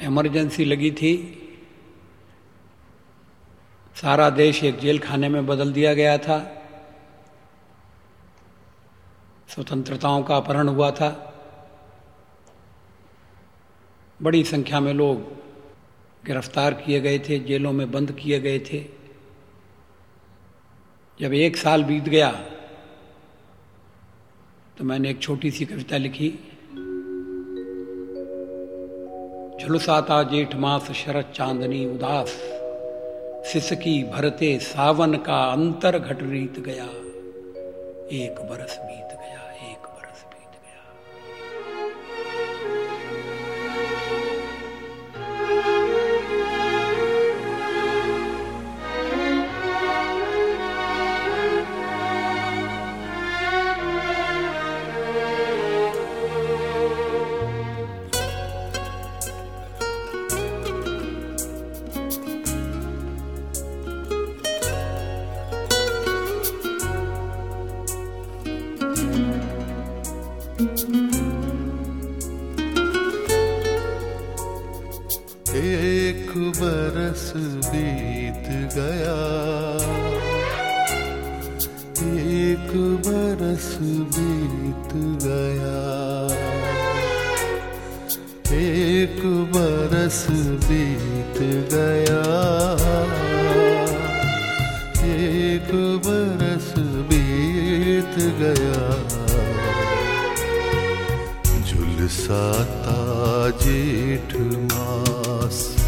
Emergency लगी थी। सारा देश एक जेल खाने में बदल दिया गया था। स्वतंत्रताओं का अपहरण हुआ था। बड़ी संख्या में लोग गिरफ़्तार किए गए थे, जेलों में बंद किए गए थे। जब एक साल बीत गया तो मैंने एक छोटी सी कविता लिखी। झुलसाता जेठ मास शरद चांदनी उदास। सिसकी भरते सावन का अंतर घट रीत गया। एक बरस बीत बरस बीत गया। एक बरस बीत गया। एक बरस बीत गया। एक बरस बीत गया। झुलसाता जेठ मास।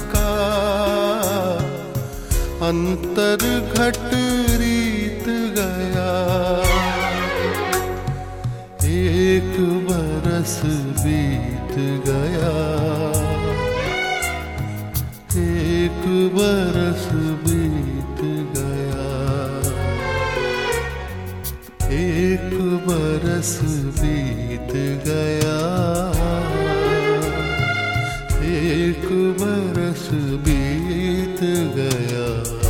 का अंतर घट रीत गया। एक बरस बीत गया। एक बरस बीत गया। एक बरस बीत गया। एक बरस बीत गया।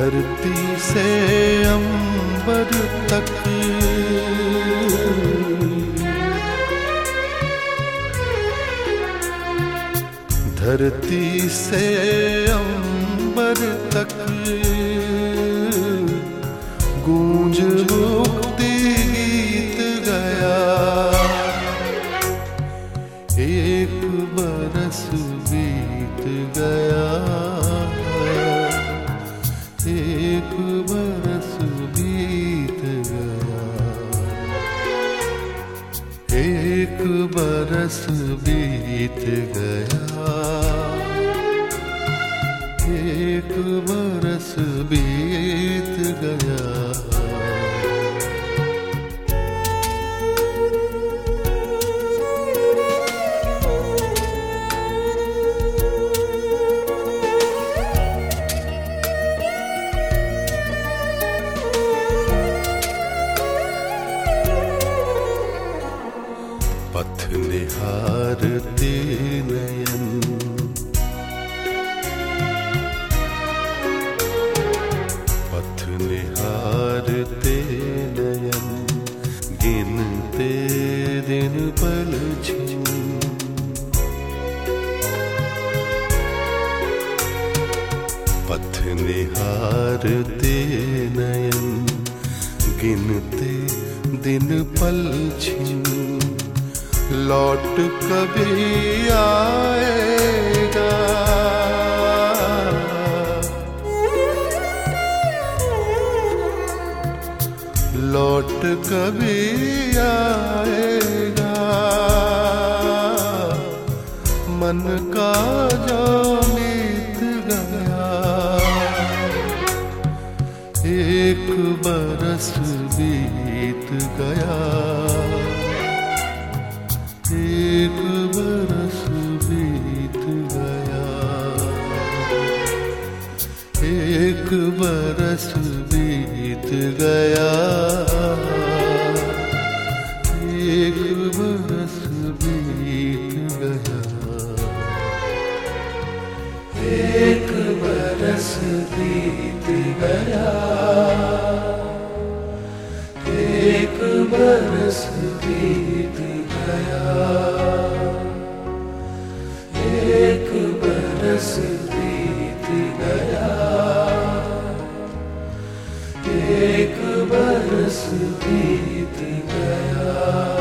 धरती से अंबर तक। धरती से अंबर तक। गूंज मुक्ति गीत गया। एक बरस बीत गया। एक बरस बीत गया। एक बरस बीत गया। एक बरस बीत गया। पथ निहारते नयन, गिनते दिन पल लौट कभी आएगा। लौट कभी आएगा। मन का जो गया एक बरस बीत गया। एक बरस बीत गया। एक बरस बीत गया। एक बरस बीत गया। एक बरस बीत गया। एक बरस बीत गया।